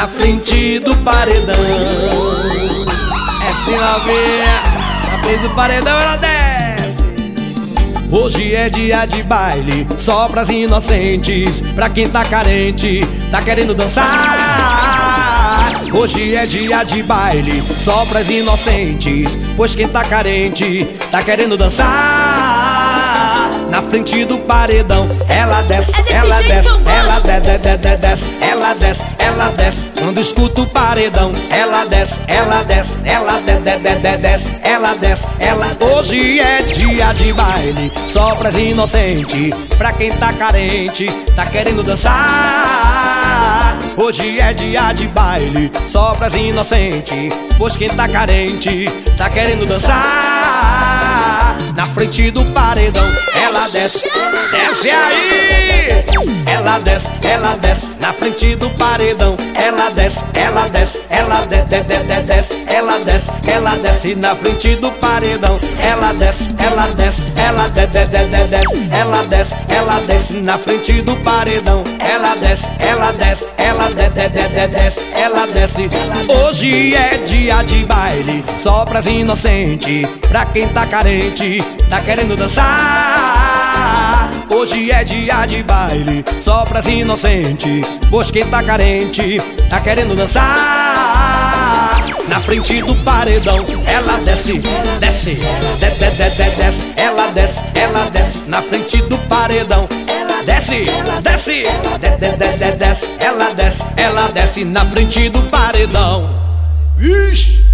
na frente do paredão. É sim, novinha, na frente do paredão ela desce. Hoje é dia de baile, só pras inocentes, pra quem tá carente, tá querendo dançar. Hoje é dia de baile, só pras inocentes, pois quem tá carente, tá querendo dançar. Na frente do paredão, ela desce, É ela jeito, desce, ela de, de, de, de, desce, ela desce, ela desce. Quando escuta o paredão, ela desce, ela desce, ela de, de, de, de, desce, ela desce, ela desce. Hoje é dia de baile, só pras inocentes, pra quem tá carente, tá querendo dançar. Hoje é dia de baile, só pras inocentes, pois quem tá carente, tá querendo dançar. Na frente do paredão, ela desce, desce aí! Ela desce, ela desce, na frente do paredão, ela desce, ela desce, ela de, de, de, de, desce, ela desce, ela desce na frente do paredão, ela desce, ela desce, ela de, de, de, de, desce, ela desce, ela desce na frente do paredão, ela desce, ela desce, ela de, de, de, de, desce, ela desce. Hoje é dia de baile, só pras inocentes, pra quem tá carente, tá querendo dançar. Hoje é dia de baile, só pras inocentes, pois quem tá carente, tá querendo dançar. Na frente do paredão, ela desce, desce, de, de, de, de, desce, ela desce, ela desce, na frente do paredão. Desce, desce, de, de, de, de, desce, ela desce, ela desce na frente do paredão. Vixe!